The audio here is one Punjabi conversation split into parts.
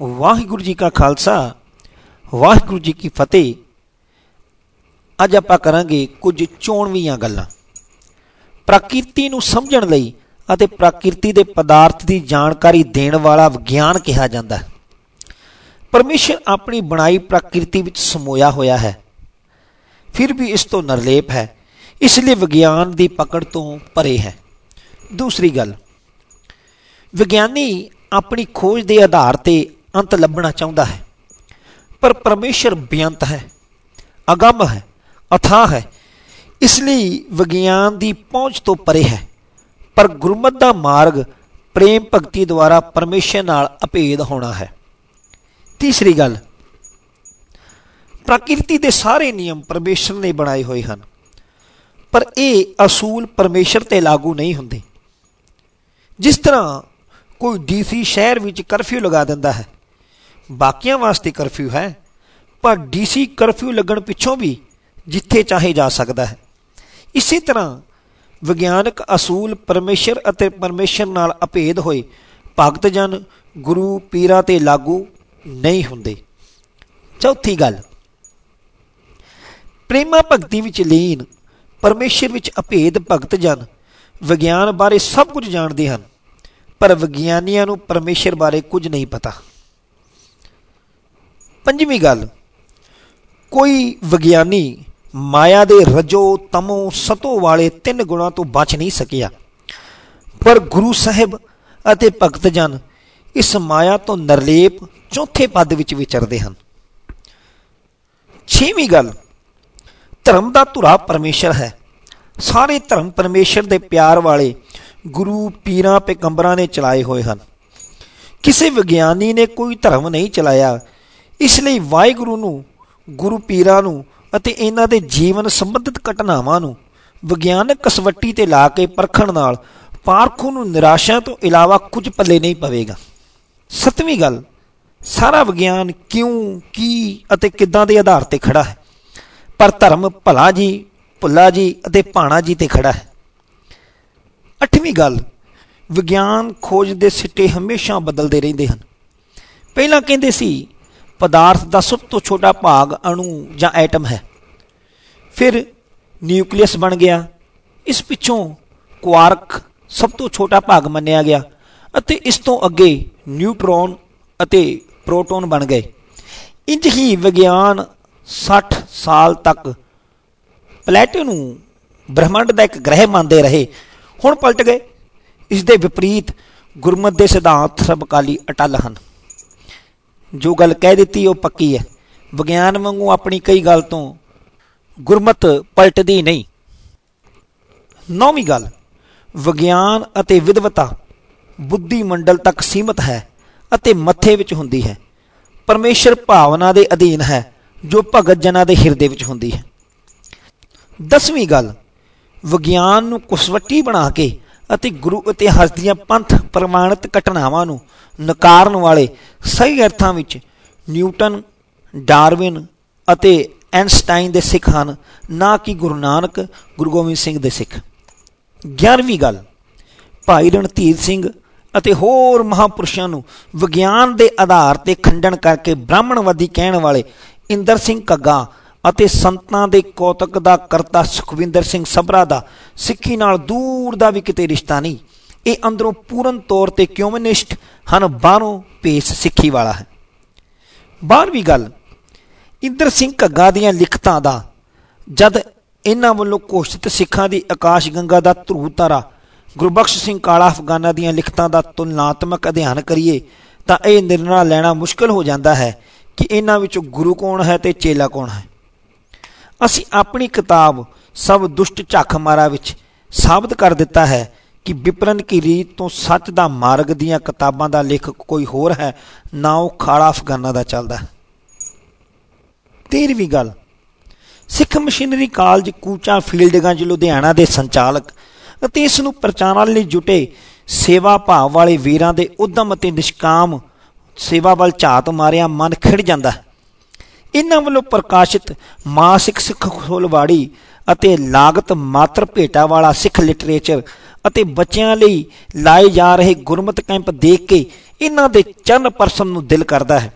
ਵਾਹਿਗੁਰੂ ਜੀ ਕਾ ਖਾਲਸਾ, ਵਾਹਿਗੁਰੂ ਜੀ ਕੀ ਫਤਿਹ। ਅੱਜ ਆਪਾਂ ਕਰਾਂਗੇ ਕੁਝ ਚੋਣਵੀਆਂ ਗੱਲਾਂ। ਪ੍ਰਕਿਰਤੀ ਨੂੰ ਸਮਝਣ ਲਈ ਅਤੇ ਪ੍ਰਕਿਰਤੀ ਦੇ ਪਦਾਰਥ ਦੀ ਜਾਣਕਾਰੀ ਦੇਣ ਵਾਲਾ ਵਿਗਿਆਨ ਕਿਹਾ ਜਾਂਦਾ ਹੈ। ਪਰਮੇਸ਼ਰ ਆਪਣੀ ਬਣਾਈ ਪ੍ਰਕਿਰਤੀ ਵਿੱਚ ਸਮੋਇਆ ਹੋਇਆ ਹੈ। ਫਿਰ ਵੀ ਇਸ ਤੋਂ ਨਿਰਲੇਪ ਹੈ। ਇਸ ਲਈ ਵਿਗਿਆਨ ਦੀ ਪਕੜ ਤੋਂ ਪਰੇ ਹੈ। ਦੂਸਰੀ ਗੱਲ, ਵਿਗਿਆਨੀ ਆਪਣੀ ਖੋਜ ਦੇ ਆਧਾਰ ਤੇ ਅੰਤ ਲੱਭਣਾ ਚਾਹੁੰਦਾ ਹੈ। ਪਰ ਪਰਮੇਸ਼ਰ ਬੇਅੰਤ ਹੈ, ਅਗੰਮ ਹੈ, ਅਥਾਹ ਹੈ। ਇਸ ਲਈ ਵਿਗਿਆਨ ਦੀ ਪਹੁੰਚ ਤੋਂ ਪਰੇ ਹੈ। ਪਰ ਗੁਰਮਤ ਦਾ ਮਾਰਗ ਪ੍ਰੇਮ ਭਗਤੀ ਦੁਆਰਾ ਪਰਮੇਸ਼ਰ ਨਾਲ ਅਭੇਦ ਹੋਣਾ ਹੈ। ਤੀਸਰੀ ਗੱਲ, ਪ੍ਰਕਿਰਤੀ ਦੇ ਸਾਰੇ ਨਿਯਮ ਪਰਮੇਸ਼ਰ ਨੇ ਬਣਾਏ ਹੋਏ ਹਨ। ਪਰ ਇਹ ਅਸੂਲ ਪਰਮੇਸ਼ਰ ਤੇ ਲਾਗੂ ਨਹੀਂ ਹੁੰਦੇ। ਜਿਸ ਤਰ੍ਹਾਂ ਕੋਈ ਡੀਸੀ ਸ਼ਹਿਰ ਵਿੱਚ ਕਰਫਿਊ ਲਗਾ ਦਿੰਦਾ ਹੈ ਬਾਕੀਆਂ ਵਾਸਤੇ ਕਰਫਿਊ ਹੈ, ਪਰ ਡੀਸੀ ਕਰਫਿਊ ਲੱਗਣ ਪਿੱਛੋਂ ਵੀ ਜਿੱਥੇ ਚਾਹੇ ਜਾ ਸਕਦਾ ਹੈ। ਇਸੇ ਤਰ੍ਹਾਂ ਵਿਗਿਆਨਕ ਅਸੂਲ ਪਰਮੇਸ਼ਰ ਅਤੇ ਪਰਮੇਸ਼ਰ ਨਾਲ ਅਭੇਦ ਹੋਏ ਭਗਤ ਜਨ ਗੁਰੂ ਪੀਰਾਂ ਤੇ ਲਾਗੂ ਨਹੀਂ ਹੁੰਦੇ। ਚੌਥੀ ਗੱਲ, ਪ੍ਰੇਮਾ ਭਗਤੀ ਵਿੱਚ ਲੀਨ, ਪਰਮੇਸ਼ਰ ਵਿੱਚ ਅਭੇਦ ਭਗਤ ਜਨ ਵਿਗਿਆਨ ਬਾਰੇ ਸਭ ਕੁਝ ਜਾਣਦੇ ਹਨ, ਪਰ ਵਿਗਿਆਨੀਆਂ ਨੂੰ ਪਰਮੇਸ਼ਰ ਬਾਰੇ ਕੁਝ ਨਹੀਂ ਪਤਾ। ਪੰਜਵੀਂ ਗੱਲ, ਕੋਈ ਵਿਗਿਆਨੀ ਮਾਇਆ ਦੇ ਰਜੋ ਤਮੋ ਸਤੋ ਵਾਲੇ ਤਿੰਨ ਗੁਣਾਂ ਤੋਂ ਬਚ ਨਹੀਂ ਸਕਿਆ। ਪਰ ਗੁਰੂ ਸਾਹਿਬ ਅਤੇ ਭਗਤ ਜਨ ਇਸ ਮਾਇਆ ਤੋਂ ਨਰਲੇਪ ਚੌਥੇ ਪਦ ਵਿੱਚ ਵਿਚਰਦੇ ਹਨ। ਛੇਵੀਂ ਗੱਲ, ਧਰਮ ਦਾ ਧੁਰਾ ਪਰਮੇਸ਼ਰ ਹੈ। ਸਾਰੇ ਧਰਮ ਪਰਮੇਸ਼ਰ ਦੇ ਪਿਆਰ ਵਾਲੇ ਗੁਰੂ ਪੀਰਾਂ ਪੈਗੰਬਰਾਂ ਨੇ ਚਲਾਏ ਹੋਏ ਹਨ। ਕਿਸੇ ਵਿਗਿਆਨੀ ਨੇ ਕੋਈ ਧਰਮ ਨਹੀਂ ਚਲਾਇਆ ਇਸ ਲਈ ਵਾਹਿਗੁਰੂ ਨੂੰ, ਗੁਰੂ ਪੀਰਾਂ ਨੂੰ ਅਤੇ ਇਹਨਾਂ ਦੇ ਜੀਵਨ ਸੰਬੰਧਿਤ ਘਟਨਾਵਾਂ ਨੂੰ ਵਿਗਿਆਨਕ ਕਸਵੱਟੀ ਤੇ ਲਾ ਕੇ ਪਰਖਣ ਨਾਲ ਪਾਰਖੂ ਨੂੰ ਨਿਰਾਸ਼ਾ ਤੋਂ ਇਲਾਵਾ ਕੁਝ ਪੱਲੇ ਨਹੀਂ ਪਵੇਗਾ। ਸਤਵੀਂ ਗੱਲ, ਸਾਰਾ ਵਿਗਿਆਨ ਕਿਉਂ, ਕੀ ਅਤੇ ਕਿੱਦਾਂ ਦੇ ਆਧਾਰ ਤੇ ਖੜਾ ਹੈ? ਪਰ ਧਰਮ ਭਲਾ ਜੀ, ਭੁੱਲਾ ਜੀ ਅਤੇ ਭਾਣਾ ਜੀ ਤੇ ਖੜਾ ਹੈ। ਅੱਠਵੀਂ ਗੱਲ, ਵਿਗਿਆਨ ਖੋਜ ਦੇ ਸਿੱਟੇ ਹਮੇਸ਼ਾ ਬਦਲਦੇ ਰਹਿੰਦੇ ਹਨ। ਪਹਿਲਾਂ ਕਹਿੰਦੇ ਸੀ ਪਦਾਰਥ ਦਾ ਸਭ ਤੋਂ ਛੋਟਾ ਭਾਗ ਅਣੂ ਜਾਂ ਐਟਮ ਹੈ। ਫਿਰ ਨਿਊਕਲੀਅਸ ਬਣ ਗਿਆ। ਇਸ ਪਿੱਛੋਂ ਕੁਆਰਕ ਸਭ ਤੋਂ ਛੋਟਾ ਭਾਗ ਮੰਨਿਆ ਗਿਆ ਅਤੇ ਇਸ ਤੋਂ ਅੱਗੇ ਨਿਊਟਰੋਨ ਅਤੇ ਪ੍ਰੋਟੋਨ ਬਣ ਗਏ। ਇੰਜ ਹੀ ਵਿਗਿਆਨ 60 ਸਾਲ ਤੱਕ ਪਲੇਟੋ ਨੂੰ ਬ੍ਰਹਿਮੰਡ ਦਾ ਇੱਕ ਗ੍ਰਹਿ ਮੰਨਦੇ ਰਹੇ। ਹੁਣ ਪਲਟ ਗਏ। ਇਸ ਦੇ ਵਿਪਰੀਤ ਗੁਰਮਤ ਦੇ ਸਿਧਾਂਤ ਸਰਬਕਾਲੀ ਅਟਲ ਹਨ। ਜੋ ਗੱਲ ਕਹਿ ਦਿੱਤੀ ਉਹ ਪੱਕੀ ਹੈ। ਵਿਗਿਆਨ ਵਾਂਗੂ ਆਪਣੀ ਕਈ ਗੱਲ ਤੋਂ ਗੁਰਮਤ ਪਲਟਦੀ ਨਹੀਂ। ਨੌਵੀਂ ਗੱਲ, ਵਿਗਿਆਨ ਅਤੇ ਵਿਦਵਤਾ ਬੁੱਧੀ ਮੰਡਲ ਤੱਕ ਸੀਮਤ ਹੈ ਅਤੇ ਮੱਥੇ ਵਿੱਚ ਹੁੰਦੀ ਹੈ। ਪਰਮੇਸ਼ਰ ਭਾਵਨਾ ਦੇ ਅਧੀਨ ਹੈ, ਜੋ ਭਗਤ ਜਨਾਂ ਦੇ ਹਿਰਦੇ ਵਿੱਚ ਹੁੰਦੀ ਹੈ। ਦਸਵੀਂ ਗੱਲ, ਵਿਗਿਆਨ ਨੂੰ ਕੁਸਵੱਟੀ ਬਣਾ ਕੇ ਅਤੇ ਗੁਰੂ ਇਤਿਹਾਸ ਦੀਆਂ ਪੰਥ ਪ੍ਰਮਾਣਿਤ ਘਟਨਾਵਾਂ ਨੂੰ ਨਕਾਰਨ ਵਾਲੇ ਸਹੀ ਅਰਥਾਂ ਵਿੱਚ ਨਿਊਟਨ, ਡਾਰਵਿਨ ਅਤੇ ਐਨਸਟਾਈਨ ਦੇ ਸਿੱਖ ਹਨ, ਨਾ ਕਿ ਗੁਰੂ ਨਾਨਕ, ਗੁਰੂ ਗੋਬਿੰਦ ਸਿੰਘ ਦੇ ਸਿੱਖ। 11ਵੀਂ ਗੱਲ, ਭਾਈ ਰਣਧੀਰ ਸਿੰਘ ਅਤੇ ਹੋਰ ਮਹਾਪੁਰਸ਼ਾਂ ਨੂੰ ਵਿਗਿਆਨ ਦੇ ਆਧਾਰ ਤੇ ਖੰਡਨ ਕਰਕੇ ਬ੍ਰਾਹਮਣਵਾਦੀ ਕਹਿਣ ਵਾਲੇ ਇੰਦਰ ਸਿੰਘ ਕੱਗਾ ਅਤੇ ਸੰਤਾਂ ਦੇ ਕੌਤਕ ਦਾ ਕਰਤਾ ਸੁਖਵਿੰਦਰ ਸਿੰਘ ਸਭਰਾ ਦਾ, ਸਿੱਖੀ ਨਾਲ ਦੂਰ ਦਾ ਵੀ ਕਿਤੇ ਰਿਸ਼ਤਾ ਨਹੀਂ। ਇਹ ਅੰਦਰੋਂ ਪੂਰਨ ਤੌਰ ਤੇ ਕਮਿਊਨਿਸਟ ਹਨ ਬਾਹਰੋਂ ਪੇਸ ਸਿੱਖੀ ਵਾਲਾ ਹੈ। ਬਾਹਰਵੀਂ ਗੱਲ, ਇੰਦਰ ਸਿੰਘ ਘੱਗਾ ਦੀਆਂ ਲਿਖਤਾਂ ਦਾ, ਜਦ ਇਹਨਾਂ ਵੱਲੋਂ ਕੋਸ਼ਿਤ ਸਿੱਖਾਂ ਦੀ ਆਕਾਸ਼ ਗੰਗਾ ਦਾ ਧਰੂ ਤਾਰਾ, ਗੁਰਬਖਸ਼ ਸਿੰਘ ਕਾਲਾ ਅਫਗਾਨਾ ਦੀਆਂ ਲਿਖਤਾਂ ਦਾ ਤੁਲਨਾਤਮਕ ਅਧਿਐਨ ਕਰੀਏ, ਤਾਂ ਇਹ ਨਿਰਣਾ ਲੈਣਾ ਮੁਸ਼ਕਲ ਹੋ ਜਾਂਦਾ ਹੈ ਕਿ ਇਹਨਾਂ ਵਿੱਚੋਂ ਗੁਰੂ ਕੌਣ ਹੈ ਤੇ ਚੇਲਾ ਕੌਣ ਹੈ। ਅਸੀਂ ਆਪਣੀ ਕਿਤਾਬ ਸਭ ਦੁਸ਼ਟ ਝੱਖ ਮਾਰਾ ਵਿੱਚ ਸਾਬਤ ਕਰ ਦਿੱਤਾ ਹੈ ਕਿ ਵਿਪਰਨ ਕੀ ਰੀਤ ਤੋਂ ਸੱਚ ਦਾ ਮਾਰਗ ਦੀਆਂ ਕਿਤਾਬਾਂ ਦਾ ਲੇਖਕ ਕੋਈ ਹੋਰ ਹੈ, ਨਾ ਉਹ ਖਾਲਾ ਅਫਗਾਨਾ ਦਾ ਚੱਲਦਾ 13ਵੀਂ ਗੱਲ, ਸਿੱਖ ਮਸ਼ੀਨਰੀ ਕਾਲਜ ਕੂਚਾ ਫੀਲਡਗੰਜ ਲੁਧਿਆਣਾ ਦੇ ਸੰਚਾਲਕ ਅਤੇ ਇਸ ਨੂੰ ਪ੍ਰਚਾਰਨ ਲਈ ਜੁਟੇ ਸੇਵਾ ਭਾਵ ਵਾਲੇ ਵੀਰਾਂ ਦੇ ਉਦਮ ਅਤੇ ਨਿਸ਼ਕਾਮ ਸੇਵਾ ਵੱਲ ਝਾਤ ਮਾਰਿਆ ਮਨ ਖਿੜ ਜਾਂਦਾ ਹੈ। ਇਹਨਾਂ ਵੱਲੋਂ ਪ੍ਰਕਾਸ਼ਿਤ ਮਾਸਿਕ ਸਿੱਖ ਖੋਲਵਾੜੀ ਅਤੇ ਲਾਗਤ ਮਾਤਰ ਭੇਟਾ ਵਾਲਾ ਸਿੱਖ ਲਿਟਰੇਚਰ ਅਤੇ ਬੱਚਿਆਂ ਲਈ ਲਾਏ ਜਾ ਰਹੇ ਗੁਰਮਤ ਕੈਂਪ ਦੇਖ ਕੇ ਇਹਨਾਂ ਦੇ ਚੰਨ ਪਰਸਨ ਨੂੰ ਦਿਲ ਕਰਦਾ ਹੈ।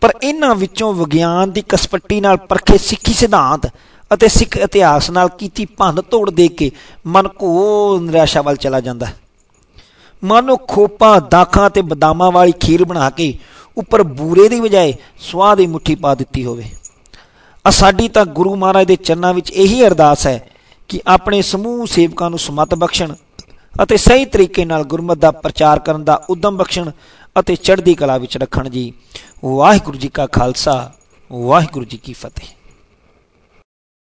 ਪਰ ਇਹਨਾਂ ਵਿੱਚੋਂ ਵਿਗਿਆਨ ਦੀ ਕਸਪੱਟੀ ਨਾਲ ਪਰਖੇ ਸਿੱਖੀ ਸਿਧਾਂਤ ਅਤੇ ਸਿੱਖ ਇਤਿਹਾਸ ਨਾਲ ਕੀਤੀ ਭੰਨ ਤੋੜ ਦੇ ਕੇ ਮਨ ਕੋ ਨਿਰਾਸ਼ਾ ਵੱਲ ਚਲਾ ਜਾਂਦਾ ਹੈ। ਮਾਨੋ ਖੋਪਾਂ, ਦਾਖਾਂ ਤੇ ਬਦਾਮਾਂ ਵਾਲੀ ਖੀਰ ਬਣਾ ਕੇ ਉੱਪਰ ਬੂਰੇ ਦੀ ਬਜਾਏ ਸਵਾਦ ਦੀ ਮੁੱਠੀ ਪਾ ਦਿੱਤੀ ਹੋਵੇ। ਆ ਸਾਡੀ ਤਾਂ ਗੁਰੂ ਮਹਾਰਾਜ ਦੇ ਚਰਨਾਂ ਵਿੱਚ ਇਹੀ ਅਰਦਾਸ ਹੈ ਕਿ ਆਪਣੇ ਸਮੂਹ ਸੇਵਕਾਂ ਨੂੰ ਸਮਤ ਬਖਸ਼ਣ ਅਤੇ ਸਹੀ ਤਰੀਕੇ ਨਾਲ ਗੁਰਮਤ ਦਾ ਪ੍ਰਚਾਰ ਕਰਨ ਦਾ ਉਦਮ ਬਖਸ਼ਣ ਅਤੇ ਚੜ੍ਹਦੀ ਕਲਾ ਵਿੱਚ ਰੱਖਣ ਜੀ। ਵਾਹਿਗੁਰੂ ਜੀ ਕਾ ਖਾਲਸਾ, ਵਾਹਿਗੁਰੂ ਜੀ ਕੀ ਫਤਿਹ।